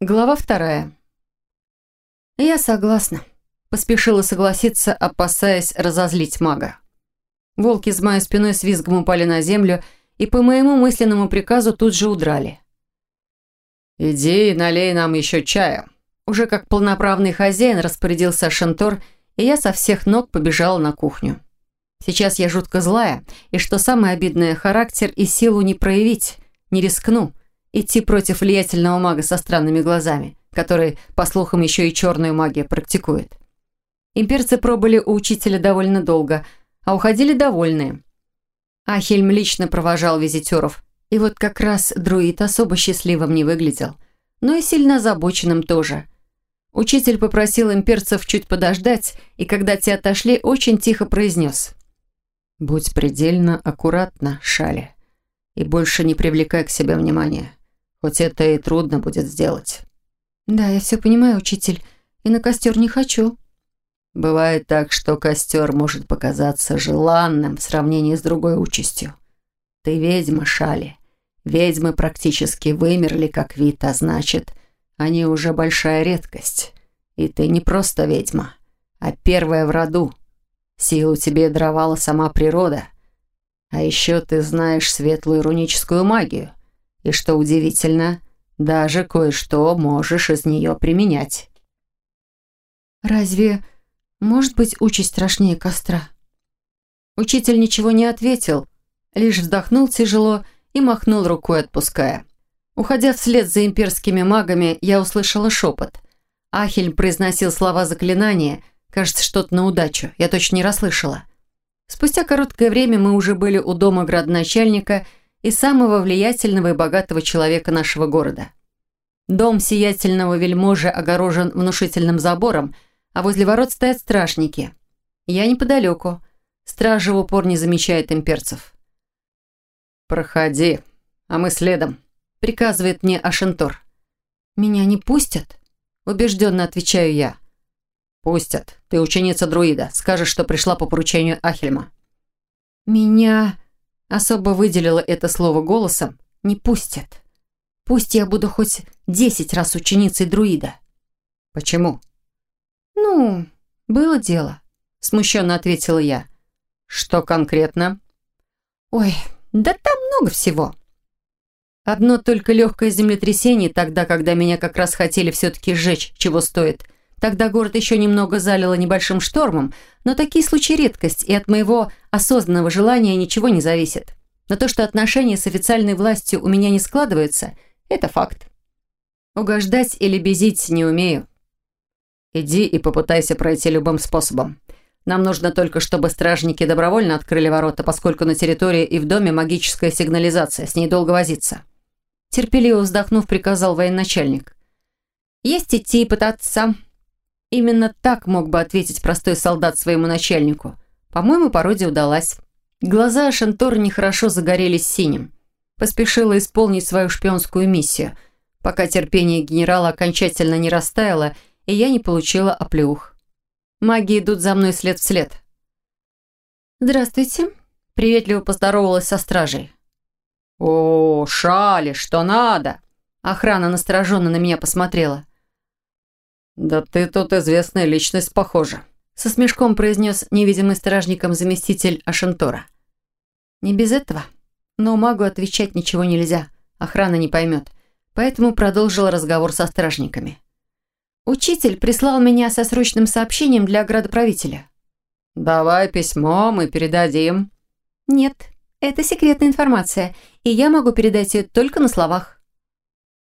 Глава вторая. Я согласна. Поспешила согласиться, опасаясь разозлить мага. Волки с моей спиной с визгом упали на землю и по моему мысленному приказу тут же удрали. «Иди и налей нам еще чая». Уже как полноправный хозяин распорядился Шантор, и я со всех ног побежала на кухню. Сейчас я жутко злая, и что самое обидное, характер и силу не проявить, не рискну – идти против влиятельного мага со странными глазами, который, по слухам, еще и черную магию практикует. Имперцы пробыли у учителя довольно долго, а уходили довольные. Ахельм лично провожал визитеров, и вот как раз друид особо счастливым не выглядел, но и сильно озабоченным тоже. Учитель попросил имперцев чуть подождать, и когда те отошли, очень тихо произнес «Будь предельно аккуратна, Шали, и больше не привлекай к себе внимания хоть это и трудно будет сделать. Да, я все понимаю, учитель, и на костер не хочу. Бывает так, что костер может показаться желанным в сравнении с другой участью. Ты ведьма, Шали. Ведьмы практически вымерли как вид, а значит, они уже большая редкость. И ты не просто ведьма, а первая в роду. Силу тебе даровала сама природа. А еще ты знаешь светлую руническую магию. И что удивительно, даже кое-что можешь из нее применять. «Разве может быть участь страшнее костра?» Учитель ничего не ответил, лишь вздохнул тяжело и махнул рукой, отпуская. Уходя вслед за имперскими магами, я услышала шепот. Ахельм произносил слова заклинания, кажется, что-то на удачу, я точно не расслышала. Спустя короткое время мы уже были у дома градоначальника и самого влиятельного и богатого человека нашего города. Дом сиятельного вельможи огорожен внушительным забором, а возле ворот стоят стражники. Я неподалеку. Стражи в упор не замечает имперцев. «Проходи, а мы следом», — приказывает мне Ашентор. «Меня не пустят?» — убежденно отвечаю я. «Пустят. Ты ученица друида. Скажешь, что пришла по поручению Ахельма». «Меня...» Особо выделила это слово голосом «не пустят». Пусть я буду хоть десять раз ученицей друида. Почему? Ну, было дело, смущенно ответила я. Что конкретно? Ой, да там много всего. Одно только легкое землетрясение, тогда, когда меня как раз хотели все-таки сжечь, чего стоит – Тогда город еще немного залило небольшим штормом, но такие случаи редкость, и от моего осознанного желания ничего не зависит. Но то, что отношения с официальной властью у меня не складываются, это факт. Угождать или безить не умею. Иди и попытайся пройти любым способом. Нам нужно только, чтобы стражники добровольно открыли ворота, поскольку на территории и в доме магическая сигнализация, с ней долго возиться. Терпеливо вздохнув, приказал военачальник. Есть идти и пытаться, Именно так мог бы ответить простой солдат своему начальнику. По-моему, пародия удалась. Глаза Шантора нехорошо загорелись синим. Поспешила исполнить свою шпионскую миссию, пока терпение генерала окончательно не растаяло, и я не получила оплеух. Маги идут за мной след в след. «Здравствуйте», — приветливо поздоровалась со стражей. «О, Шали, что надо?» Охрана настороженно на меня посмотрела. «Да ты тут известная личность, похоже», — со смешком произнес невидимый стражником заместитель Ашентора. «Не без этого. Но магу отвечать ничего нельзя, охрана не поймет, поэтому продолжил разговор со стражниками. Учитель прислал меня со срочным сообщением для градоправителя». «Давай письмо, мы передадим». «Нет, это секретная информация, и я могу передать ее только на словах».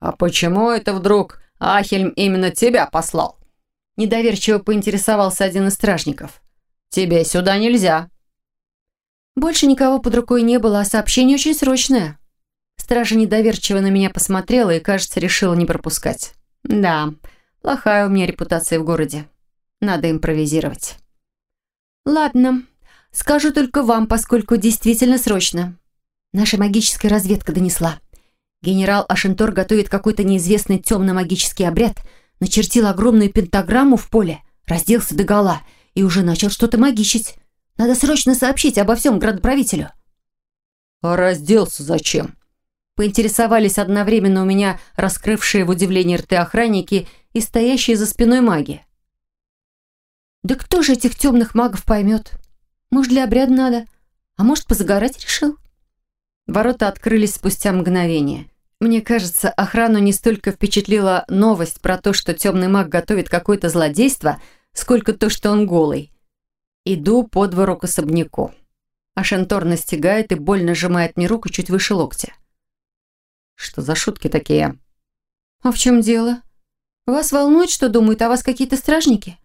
«А почему это вдруг Ахельм именно тебя послал». Недоверчиво поинтересовался один из стражников. «Тебе сюда нельзя». Больше никого под рукой не было, а сообщение очень срочное. Стража недоверчиво на меня посмотрела и, кажется, решила не пропускать. Да, плохая у меня репутация в городе. Надо импровизировать. Ладно, скажу только вам, поскольку действительно срочно. Наша магическая разведка донесла. Генерал Ашентор готовит какой-то неизвестный темно-магический обряд, начертил огромную пентаграмму в поле, разделся догола и уже начал что-то магичить. Надо срочно сообщить обо всем градоправителю. «А разделся зачем?» Поинтересовались одновременно у меня раскрывшие в удивлении рты охранники и стоящие за спиной маги. «Да кто же этих темных магов поймет? Может, для обряда надо? А может, позагорать решил?» Ворота открылись спустя мгновение. Мне кажется, охрану не столько впечатлила новость про то, что темный маг готовит какое-то злодейство, сколько то, что он голый. Иду по двору к особняку. А Шентор настигает и больно сжимает мне руку чуть выше локтя. Что за шутки такие? А в чем дело? Вас волнует, что думают о вас какие-то стражники?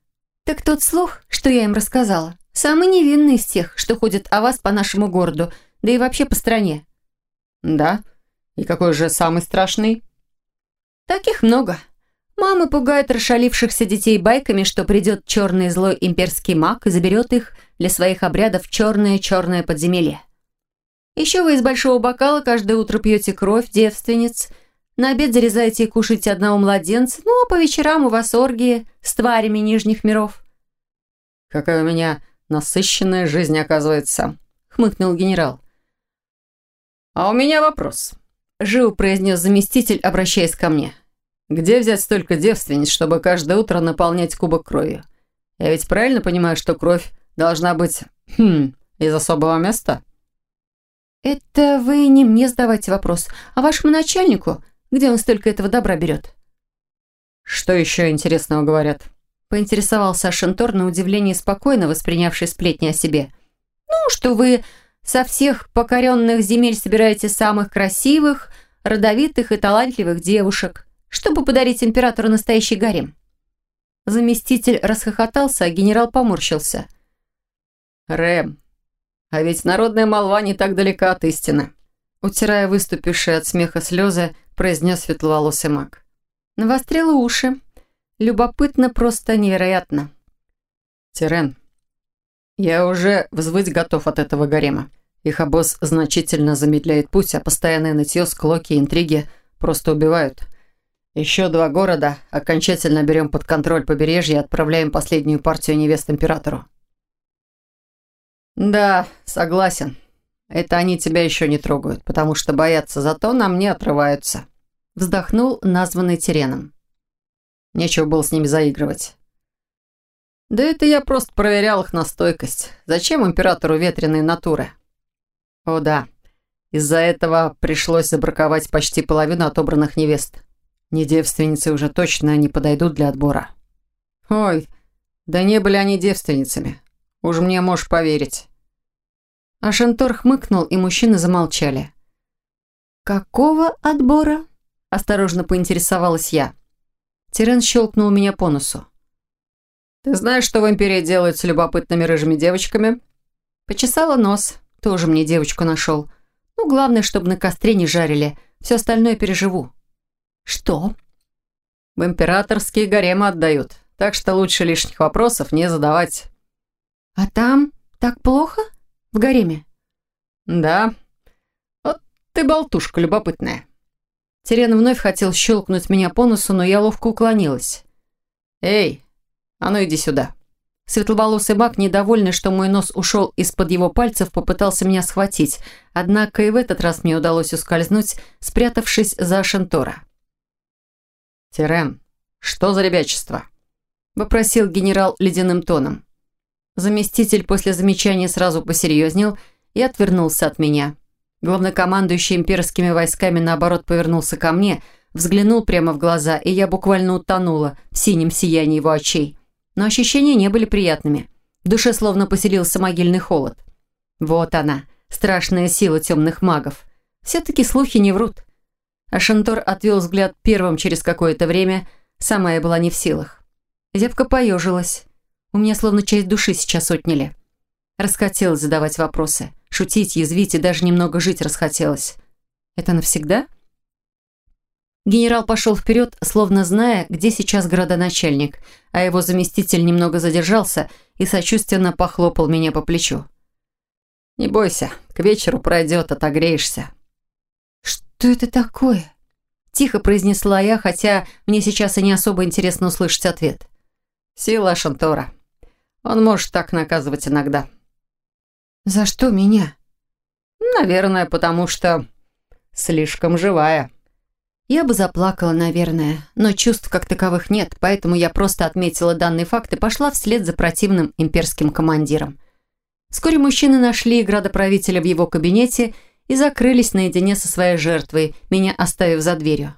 Так тот слух, что я им рассказала, самый невинный из тех, что ходят о вас по нашему городу, да и вообще по стране. Да? И какой же самый страшный? Таких много. Мамы пугают расшалившихся детей байками, что придет черный злой имперский маг и заберет их для своих обрядов в черное-черное подземелье. Еще вы из большого бокала каждое утро пьете кровь девственниц, на обед зарезаете и кушаете одного младенца, ну а по вечерам у вас оргии с тварями нижних миров. «Какая у меня насыщенная жизнь, оказывается», — хмыкнул генерал. «А у меня вопрос», Живо произнес заместитель, обращаясь ко мне. «Где взять столько девственниц, чтобы каждое утро наполнять кубок кровью? Я ведь правильно понимаю, что кровь должна быть... Хм, из особого места?» «Это вы не мне задавайте вопрос, а вашему начальнику, где он столько этого добра берет?» «Что еще интересного говорят?» Поинтересовался Ашентор на удивление спокойно, воспринявший сплетни о себе. «Ну, что вы со всех покоренных земель собираете самых красивых, родовитых и талантливых девушек, чтобы подарить императору настоящий гарем». Заместитель расхохотался, а генерал поморщился. «Рэм, а ведь народная молва не так далека от истины», утирая выступившие от смеха слезы, произнес светловолосый маг. Навострила уши. Любопытно, просто невероятно. «Тирен, я уже взвыть готов от этого гарема. Их обоз значительно замедляет путь, а постоянное нытье, склоки и интриги просто убивают. Еще два города, окончательно берем под контроль побережье и отправляем последнюю партию невест императору. Да, согласен. Это они тебя еще не трогают, потому что боятся, зато нам не отрываются. Вздохнул названный Тереном. Нечего было с ними заигрывать. Да это я просто проверял их на стойкость. Зачем императору ветреные натуры? О да, из-за этого пришлось забраковать почти половину отобранных невест. Не девственницы уже точно не подойдут для отбора. Ой, да не были они девственницами. Уж мне можешь поверить. А Шантор хмыкнул, и мужчины замолчали. «Какого отбора?» – осторожно поинтересовалась я. Тирен щелкнул меня по носу. «Ты знаешь, что в Империи делают с любопытными рыжими девочками?» Почесала нос. Тоже мне девочку нашел. Ну, главное, чтобы на костре не жарили. Все остальное переживу. Что? В императорские гаремы отдают. Так что лучше лишних вопросов не задавать. А там так плохо? В гареме? Да. Вот ты болтушка любопытная. Терен вновь хотел щелкнуть меня по носу, но я ловко уклонилась. «Эй, а ну иди сюда». Светловолосый маг, недовольный, что мой нос ушел из-под его пальцев, попытался меня схватить, однако и в этот раз мне удалось ускользнуть, спрятавшись за Шентора. «Тирен, что за ребячество?» – вопросил генерал ледяным тоном. Заместитель после замечания сразу посерьезнел и отвернулся от меня. Главнокомандующий имперскими войсками, наоборот, повернулся ко мне, взглянул прямо в глаза, и я буквально утонула в синем сиянии его очей но ощущения не были приятными. В душе словно поселился могильный холод. Вот она, страшная сила темных магов. Все-таки слухи не врут. А Шантор отвел взгляд первым через какое-то время, сама я была не в силах. Зябка поежилась. У меня словно часть души сейчас отняли. Расхотелось задавать вопросы, шутить, язвить и даже немного жить расхотелось. Это навсегда? Генерал пошел вперед, словно зная, где сейчас городоначальник, а его заместитель немного задержался и сочувственно похлопал меня по плечу. «Не бойся, к вечеру пройдет, отогреешься». «Что это такое?» Тихо произнесла я, хотя мне сейчас и не особо интересно услышать ответ. «Сила Шантора. Он может так наказывать иногда». «За что меня?» «Наверное, потому что слишком живая». Я бы заплакала, наверное, но чувств как таковых нет, поэтому я просто отметила данный факт и пошла вслед за противным имперским командиром. Вскоре мужчины нашли градоправителя в его кабинете и закрылись наедине со своей жертвой, меня оставив за дверью.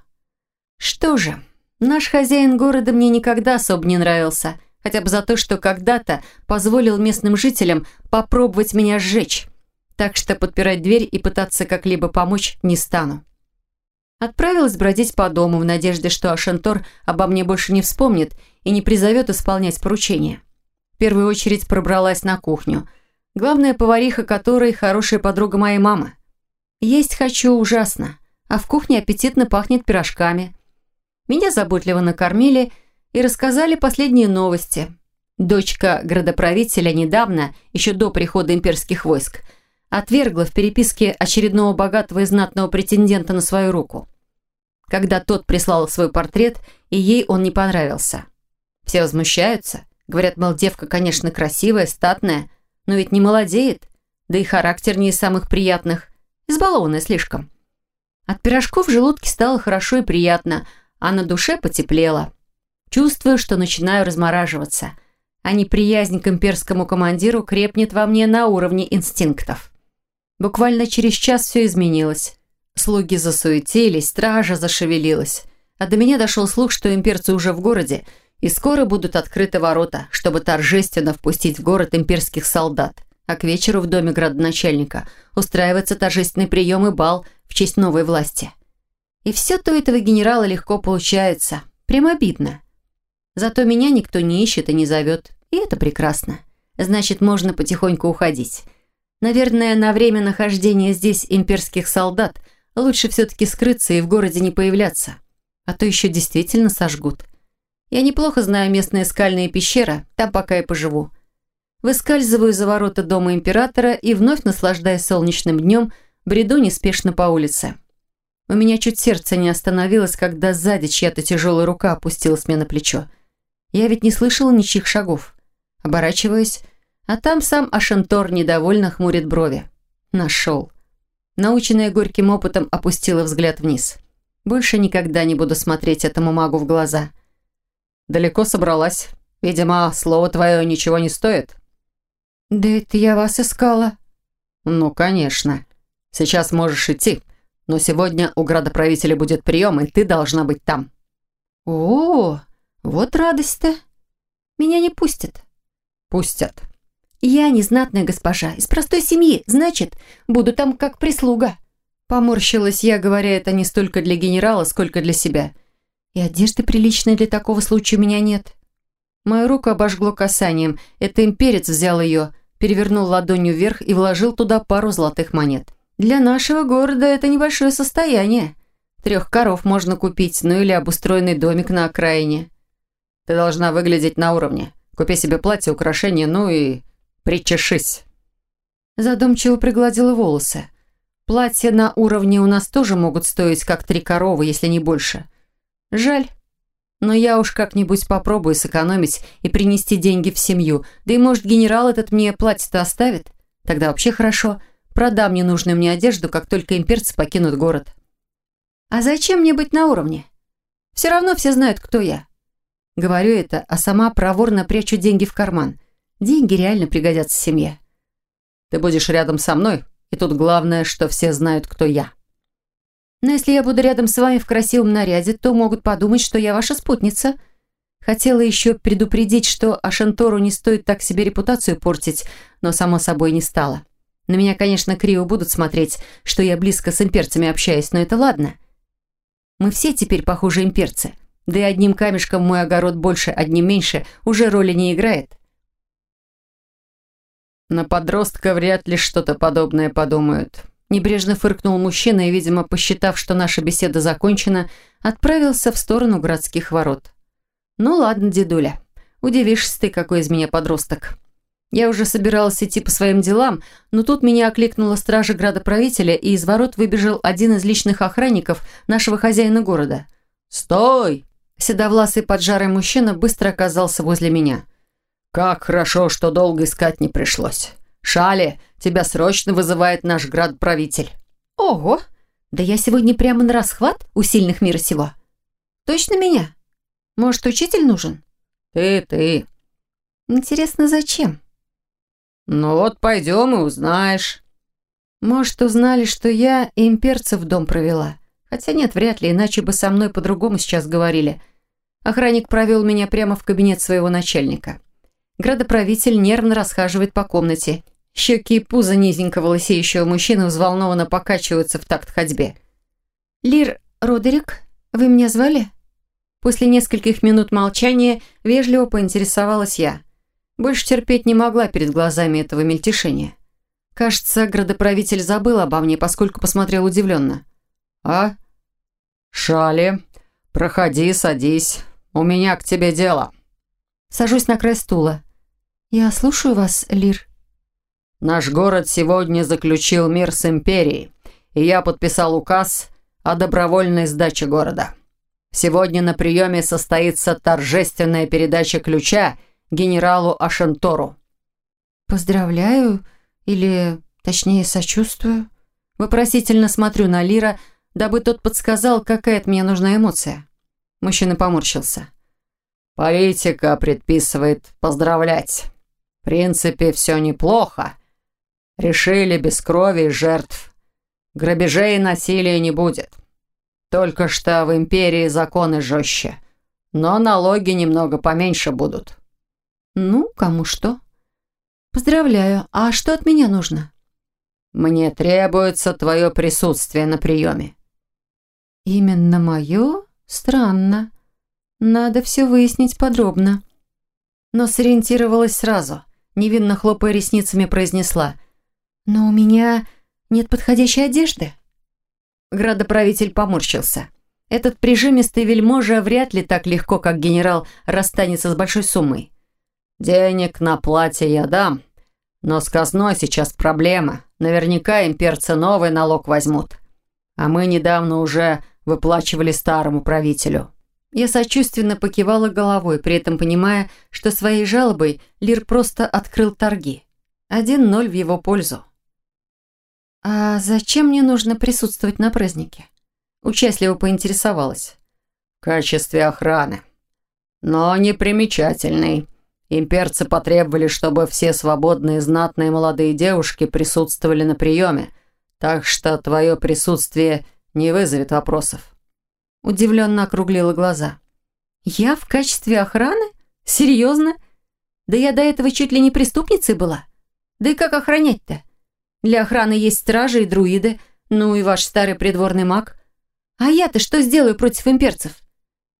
Что же, наш хозяин города мне никогда особо не нравился, хотя бы за то, что когда-то позволил местным жителям попробовать меня сжечь. Так что подпирать дверь и пытаться как-либо помочь не стану. Отправилась бродить по дому в надежде, что Ашентор обо мне больше не вспомнит и не призовет исполнять поручения. В первую очередь пробралась на кухню. Главная повариха которой хорошая подруга моей мамы. Есть хочу ужасно, а в кухне аппетитно пахнет пирожками. Меня заботливо накормили и рассказали последние новости. Дочка градоправителя недавно, еще до прихода имперских войск, отвергла в переписке очередного богатого и знатного претендента на свою руку. Когда тот прислал свой портрет, и ей он не понравился. Все возмущаются, говорят, мол, девка, конечно, красивая, статная, но ведь не молодеет, да и характер не из самых приятных, избалованная слишком. От пирожков в желудке стало хорошо и приятно, а на душе потеплело. Чувствую, что начинаю размораживаться, а неприязнь к имперскому командиру крепнет во мне на уровне инстинктов. Буквально через час все изменилось. Слуги засуетились, стража зашевелилась. А до меня дошел слух, что имперцы уже в городе, и скоро будут открыты ворота, чтобы торжественно впустить в город имперских солдат. А к вечеру в доме градоначальника устраивается торжественный прием и бал в честь новой власти. И все то этого генерала легко получается. Прям обидно. Зато меня никто не ищет и не зовет. И это прекрасно. Значит, можно потихоньку уходить. Наверное, на время нахождения здесь имперских солдат лучше все-таки скрыться и в городе не появляться. А то еще действительно сожгут. Я неплохо знаю местные скальные пещеры, там пока и поживу. Выскальзываю за ворота дома императора и, вновь наслаждаясь солнечным днем, бреду неспешно по улице. У меня чуть сердце не остановилось, когда сзади чья-то тяжелая рука опустилась мне на плечо. Я ведь не слышала ничьих шагов. Оборачиваясь, а там сам Ашентор недовольно хмурит брови. Нашел. Наученная горьким опытом опустила взгляд вниз. Больше никогда не буду смотреть этому магу в глаза. Далеко собралась. Видимо, слово твое ничего не стоит. Да это я вас искала. Ну, конечно. Сейчас можешь идти. Но сегодня у градоправителя будет прием, и ты должна быть там. О, вот радость-то. Меня не пустят. Пустят. «Я не знатная госпожа, из простой семьи, значит, буду там как прислуга». Поморщилась я, говоря это не столько для генерала, сколько для себя. И одежды приличной для такого случая у меня нет. Мою руку обожгло касанием. Это имперец взял ее, перевернул ладонью вверх и вложил туда пару золотых монет. Для нашего города это небольшое состояние. Трех коров можно купить, ну или обустроенный домик на окраине. Ты должна выглядеть на уровне. Купи себе платье, украшения, ну и Причешись!» Задумчиво пригладила волосы. «Платья на уровне у нас тоже могут стоить как три коровы, если не больше. Жаль. Но я уж как-нибудь попробую сэкономить и принести деньги в семью. Да и может генерал этот мне платье-то оставит? Тогда вообще хорошо. Продам ненужную мне одежду, как только имперцы покинут город. А зачем мне быть на уровне? Все равно все знают, кто я. Говорю это, а сама проворно прячу деньги в карман – Деньги реально пригодятся семье. Ты будешь рядом со мной, и тут главное, что все знают, кто я. Но если я буду рядом с вами в красивом наряде, то могут подумать, что я ваша спутница. Хотела еще предупредить, что Ашентору не стоит так себе репутацию портить, но, само собой, не стало. На меня, конечно, криво будут смотреть, что я близко с имперцами общаюсь, но это ладно. Мы все теперь, похожи имперцы. Да и одним камешком мой огород больше, одним меньше, уже роли не играет. На подростка вряд ли что-то подобное подумают. Небрежно фыркнул мужчина и, видимо, посчитав, что наша беседа закончена, отправился в сторону городских ворот. «Ну ладно, дедуля, удивишься ты, какой из меня подросток». Я уже собиралась идти по своим делам, но тут меня окликнула стража градоправителя, и из ворот выбежал один из личных охранников нашего хозяина города. «Стой!» Седовласый поджарый мужчина быстро оказался возле меня. «Как хорошо, что долго искать не пришлось. Шали, тебя срочно вызывает наш градправитель». «Ого! Да я сегодня прямо на расхват у сильных мира сего. Точно меня? Может, учитель нужен? Ты, ты. Интересно, зачем? Ну вот пойдем и узнаешь. Может, узнали, что я имперцев в дом провела. Хотя нет, вряд ли, иначе бы со мной по-другому сейчас говорили. Охранник провел меня прямо в кабинет своего начальника. Градоправитель нервно расхаживает по комнате. Щеки и пузо низенького лысеющего мужчины взволнованно покачиваются в такт ходьбе. «Лир Родерик, вы меня звали?» После нескольких минут молчания вежливо поинтересовалась я. Больше терпеть не могла перед глазами этого мельтешения. Кажется, градоправитель забыл обо мне, поскольку посмотрел удивленно. «А? Шали, проходи, садись. У меня к тебе дело». Сажусь на край стула. «Я слушаю вас, Лир». «Наш город сегодня заключил мир с Империей, и я подписал указ о добровольной сдаче города. Сегодня на приеме состоится торжественная передача ключа генералу Ашентору». «Поздравляю или, точнее, сочувствую». Вопросительно смотрю на Лира, дабы тот подсказал, какая от меня нужна эмоция. Мужчина поморщился. «Политика предписывает поздравлять. В принципе, все неплохо. Решили без крови и жертв. Грабежей и насилия не будет. Только что в империи законы жестче. Но налоги немного поменьше будут». «Ну, кому что?» «Поздравляю. А что от меня нужно?» «Мне требуется твое присутствие на приеме». «Именно мое? Странно. Надо все выяснить подробно». Но сориентировалась сразу. Невинно хлопая ресницами произнесла. «Но у меня нет подходящей одежды». Градоправитель поморщился. Этот прижимистый вельможа вряд ли так легко, как генерал, расстанется с большой суммой. «Денег на платье я дам, но с казной сейчас проблема. Наверняка имперцы новый налог возьмут. А мы недавно уже выплачивали старому правителю». Я сочувственно покивала головой, при этом понимая, что своей жалобой Лир просто открыл торги. Один ноль в его пользу. «А зачем мне нужно присутствовать на празднике?» Участливо поинтересовалась. «В качестве охраны. Но непримечательный. Имперцы потребовали, чтобы все свободные знатные молодые девушки присутствовали на приеме, так что твое присутствие не вызовет вопросов». Удивленно округлила глаза. «Я в качестве охраны? Серьезно? Да я до этого чуть ли не преступницей была. Да и как охранять-то? Для охраны есть стражи и друиды, ну и ваш старый придворный маг. А я-то что сделаю против имперцев?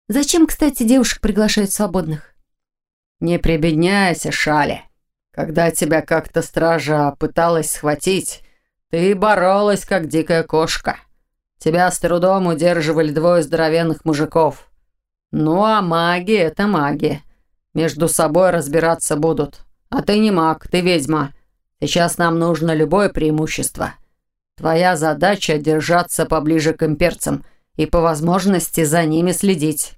Зачем, кстати, девушек приглашают свободных?» «Не прибедняйся, Шали. Когда тебя как-то стража пыталась схватить, ты боролась, как дикая кошка. Тебя с трудом удерживали двое здоровенных мужиков. Ну, а маги — это маги. Между собой разбираться будут. А ты не маг, ты ведьма. Сейчас нам нужно любое преимущество. Твоя задача — держаться поближе к имперцам и по возможности за ними следить».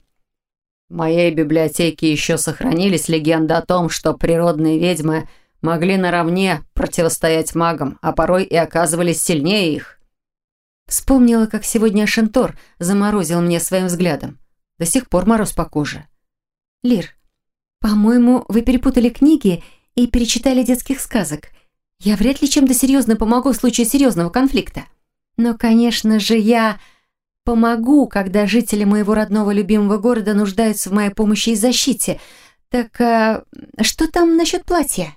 В моей библиотеке еще сохранились легенды о том, что природные ведьмы могли наравне противостоять магам, а порой и оказывались сильнее их. Вспомнила, как сегодня Шантор заморозил мне своим взглядом. До сих пор мороз по коже. «Лир, по-моему, вы перепутали книги и перечитали детских сказок. Я вряд ли чем-то серьезно помогу в случае серьезного конфликта. Но, конечно же, я помогу, когда жители моего родного любимого города нуждаются в моей помощи и защите. Так а, что там насчет платья?»